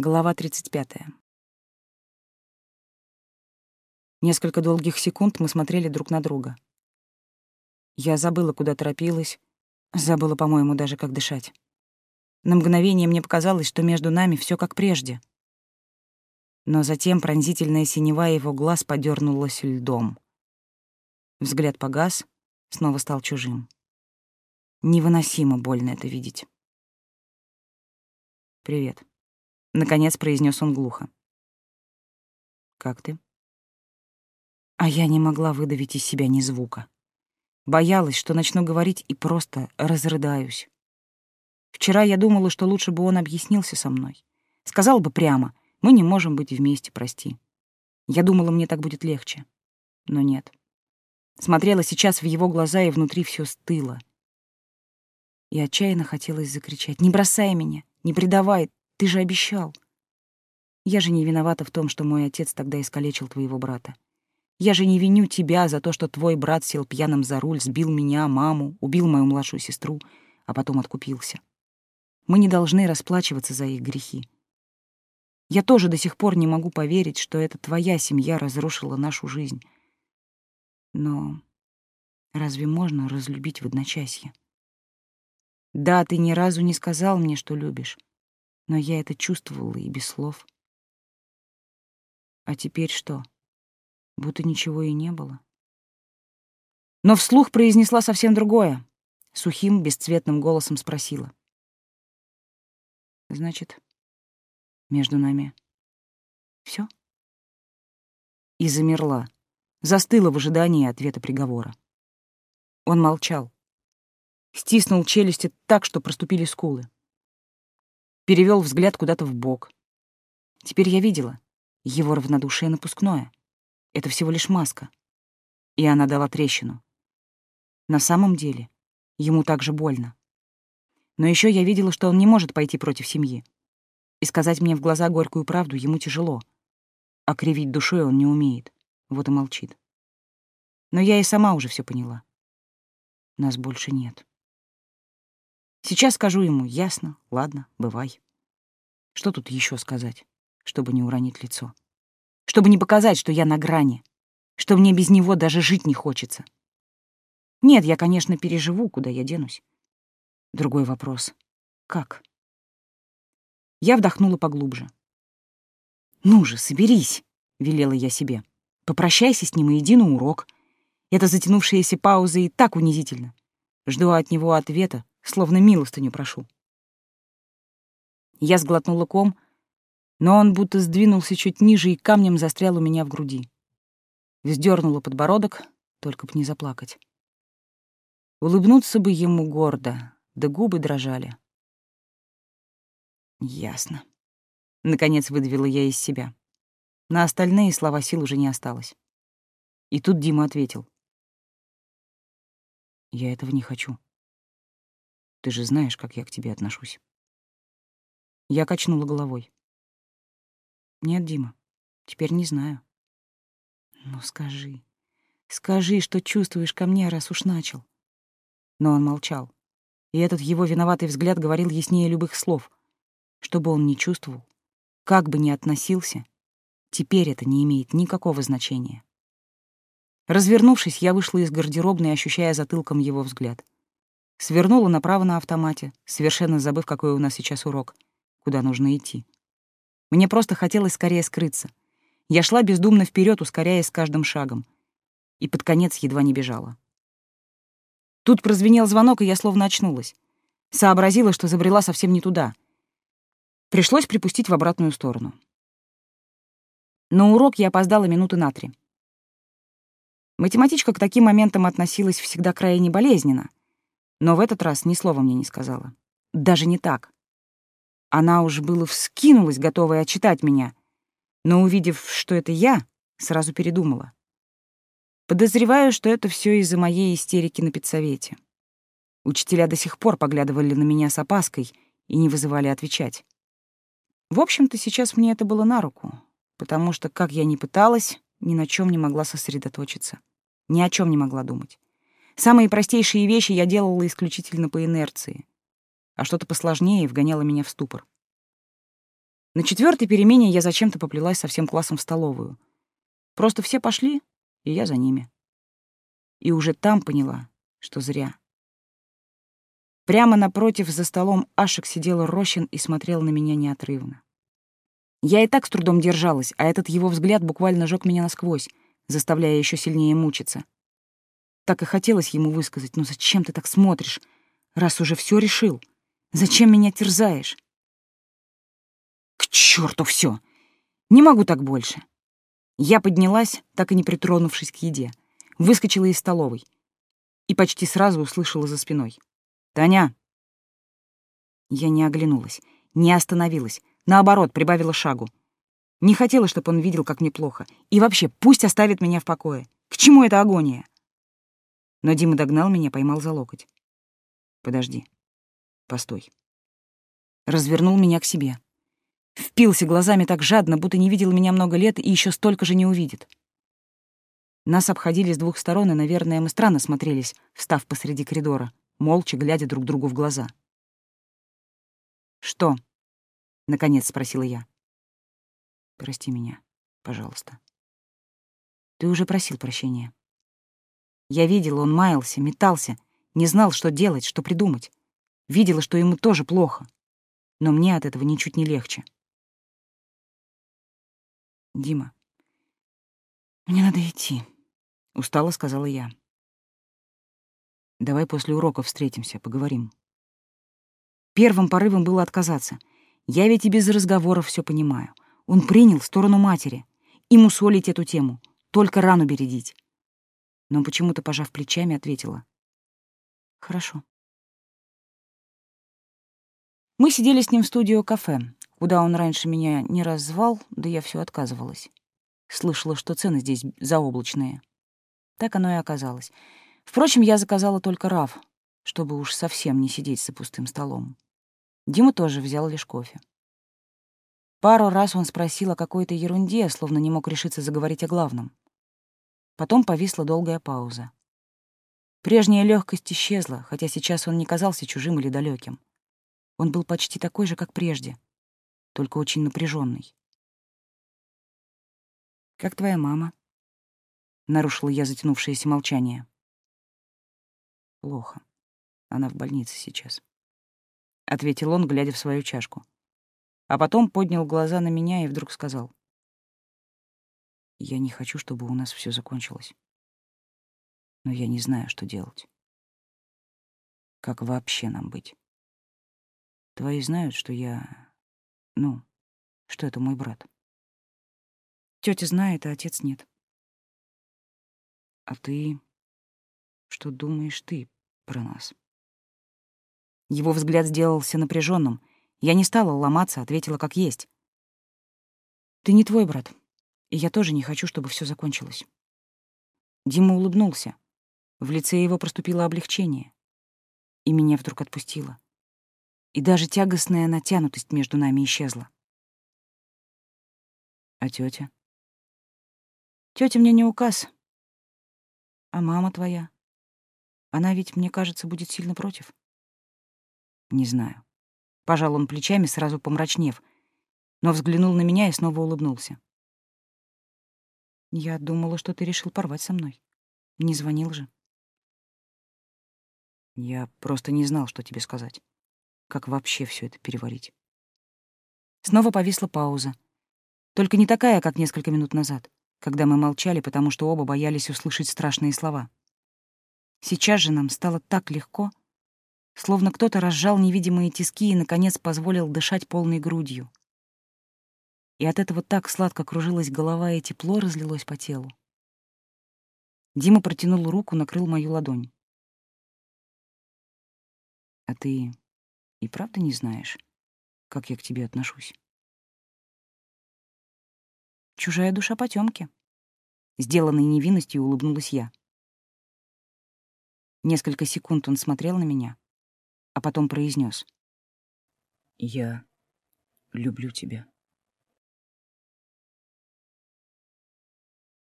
Глава 35. Несколько долгих секунд мы смотрели друг на друга. Я забыла, куда торопилась, забыла, по-моему, даже как дышать. На мгновение мне показалось, что между нами все как прежде. Но затем пронзительная синева его глаз подернулась льдом. Взгляд погас, снова стал чужим. Невыносимо больно это видеть. «Привет», Наконец произнес он глухо. «Как ты?» А я не могла выдавить из себя ни звука. Боялась, что начну говорить и просто разрыдаюсь. Вчера я думала, что лучше бы он объяснился со мной. Сказал бы прямо, мы не можем быть вместе, прости. Я думала, мне так будет легче. Но нет. Смотрела сейчас в его глаза, и внутри все стыло. И отчаянно хотелось закричать. «Не бросай меня! Не предавай! Ты же обещал. Я же не виновата в том, что мой отец тогда искалечил твоего брата. Я же не виню тебя за то, что твой брат сел пьяным за руль, сбил меня, маму, убил мою младшую сестру, а потом откупился. Мы не должны расплачиваться за их грехи. Я тоже до сих пор не могу поверить, что это твоя семья разрушила нашу жизнь. Но разве можно разлюбить в одночасье? Да, ты ни разу не сказал мне, что любишь но я это чувствовала и без слов. А теперь что? Будто ничего и не было. Но вслух произнесла совсем другое. Сухим, бесцветным голосом спросила. Значит, между нами все? И замерла, застыла в ожидании ответа приговора. Он молчал. Стиснул челюсти так, что проступили скулы перевел взгляд куда-то в бок. Теперь я видела. Его равнодушие напускное. Это всего лишь маска. И она дала трещину. На самом деле, ему также больно. Но еще я видела, что он не может пойти против семьи. И сказать мне в глаза горькую правду ему тяжело. А кривить душой он не умеет. Вот и молчит. Но я и сама уже все поняла. Нас больше нет. Сейчас скажу ему «ясно, ладно, бывай». Что тут еще сказать, чтобы не уронить лицо? Чтобы не показать, что я на грани, что мне без него даже жить не хочется. Нет, я, конечно, переживу, куда я денусь. Другой вопрос — как? Я вдохнула поглубже. «Ну же, соберись», — велела я себе. «Попрощайся с ним и иди на урок. Эта затянувшаяся пауза и так унизительно. Жду от него ответа, словно милостыню прошу. Я сглотнула ком, но он будто сдвинулся чуть ниже и камнем застрял у меня в груди. Вздернула подбородок, только б не заплакать. Улыбнуться бы ему гордо, да губы дрожали. Ясно. Наконец выдавила я из себя. На остальные слова сил уже не осталось. И тут Дима ответил. Я этого не хочу. Ты же знаешь, как я к тебе отношусь. Я качнула головой. Нет, Дима, теперь не знаю. Ну скажи, скажи, что чувствуешь ко мне, раз уж начал. Но он молчал. И этот его виноватый взгляд говорил яснее любых слов. Что бы он ни чувствовал, как бы ни относился, теперь это не имеет никакого значения. Развернувшись, я вышла из гардеробной, ощущая затылком его взгляд — Свернула направо на автомате, совершенно забыв, какой у нас сейчас урок, куда нужно идти. Мне просто хотелось скорее скрыться. Я шла бездумно вперед, ускоряясь каждым шагом. И под конец едва не бежала. Тут прозвенел звонок, и я словно очнулась. Сообразила, что забрела совсем не туда. Пришлось припустить в обратную сторону. На урок я опоздала минуты на три. Математичка к таким моментам относилась всегда крайне болезненно — но в этот раз ни слова мне не сказала. Даже не так. Она уж было вскинулась, готовая отчитать меня, но, увидев, что это я, сразу передумала. Подозреваю, что это все из-за моей истерики на педсовете. Учителя до сих пор поглядывали на меня с опаской и не вызывали отвечать. В общем-то, сейчас мне это было на руку, потому что, как я ни пыталась, ни на чем не могла сосредоточиться, ни о чем не могла думать. Самые простейшие вещи я делала исключительно по инерции, а что-то посложнее вгоняло меня в ступор. На четвертой перемене я зачем-то поплелась со всем классом в столовую. Просто все пошли, и я за ними. И уже там поняла, что зря. Прямо напротив за столом Ашек сидел Рощин и смотрел на меня неотрывно. Я и так с трудом держалась, а этот его взгляд буквально жёг меня насквозь, заставляя еще сильнее мучиться. Так и хотелось ему высказать, ну зачем ты так смотришь, раз уже все решил? Зачем меня терзаешь? К черту все! Не могу так больше. Я поднялась, так и не притронувшись к еде, выскочила из столовой и почти сразу услышала за спиной. «Таня!» Я не оглянулась, не остановилась, наоборот, прибавила шагу. Не хотела, чтобы он видел, как мне плохо. И вообще, пусть оставит меня в покое. К чему эта агония? Но Дима догнал меня, поймал за локоть. «Подожди. Постой». Развернул меня к себе. Впился глазами так жадно, будто не видел меня много лет и еще столько же не увидит. Нас обходили с двух сторон, и, наверное, мы странно смотрелись, встав посреди коридора, молча глядя друг другу в глаза. «Что?» — наконец спросила я. «Прости меня, пожалуйста». «Ты уже просил прощения». Я видела, он маялся, метался, не знал, что делать, что придумать. Видела, что ему тоже плохо. Но мне от этого ничуть не легче. «Дима, мне надо идти», — устало сказала я. «Давай после урока встретимся, поговорим». Первым порывом было отказаться. Я ведь и без разговоров все понимаю. Он принял сторону матери. И мусолить эту тему, только рану бередить. Но почему-то, пожав плечами, ответила. «Хорошо». Мы сидели с ним в студио-кафе куда он раньше меня не раз звал, да я все отказывалась. Слышала, что цены здесь заоблачные. Так оно и оказалось. Впрочем, я заказала только раф, чтобы уж совсем не сидеть за пустым столом. Дима тоже взял лишь кофе. Пару раз он спросил о какой-то ерунде, словно не мог решиться заговорить о главном. Потом повисла долгая пауза. Прежняя легкость исчезла, хотя сейчас он не казался чужим или далеким. Он был почти такой же, как прежде, только очень напряженный. «Как твоя мама?» — нарушила я затянувшееся молчание. «Плохо. Она в больнице сейчас», — ответил он, глядя в свою чашку. А потом поднял глаза на меня и вдруг сказал. «Я не хочу, чтобы у нас все закончилось. Но я не знаю, что делать. Как вообще нам быть? Твои знают, что я ну, что это мой брат. Тётя знает, а отец нет. А ты... Что думаешь ты про нас? Его взгляд сделался напряженным. Я не стала ломаться, ответила как есть. Ты не твой брат, и я тоже не хочу, чтобы все закончилось. Дима улыбнулся. В лице его проступило облегчение. И меня вдруг отпустило и даже тягостная натянутость между нами исчезла. А тетя? Тетя мне не указ. А мама твоя? Она ведь, мне кажется, будет сильно против. Не знаю. Пожал он плечами, сразу помрачнев, но взглянул на меня и снова улыбнулся. Я думала, что ты решил порвать со мной. Не звонил же. Я просто не знал, что тебе сказать. Как вообще все это переварить? Снова повисла пауза. Только не такая, как несколько минут назад, когда мы молчали, потому что оба боялись услышать страшные слова. Сейчас же нам стало так легко, словно кто-то разжал невидимые тиски и, наконец, позволил дышать полной грудью. И от этого так сладко кружилась голова, и тепло разлилось по телу. Дима протянул руку, накрыл мою ладонь. «А ты и правда не знаешь, как я к тебе отношусь? Чужая душа потемки. Сделанной невинностью улыбнулась я. Несколько секунд он смотрел на меня, а потом произнес: "Я люблю тебя".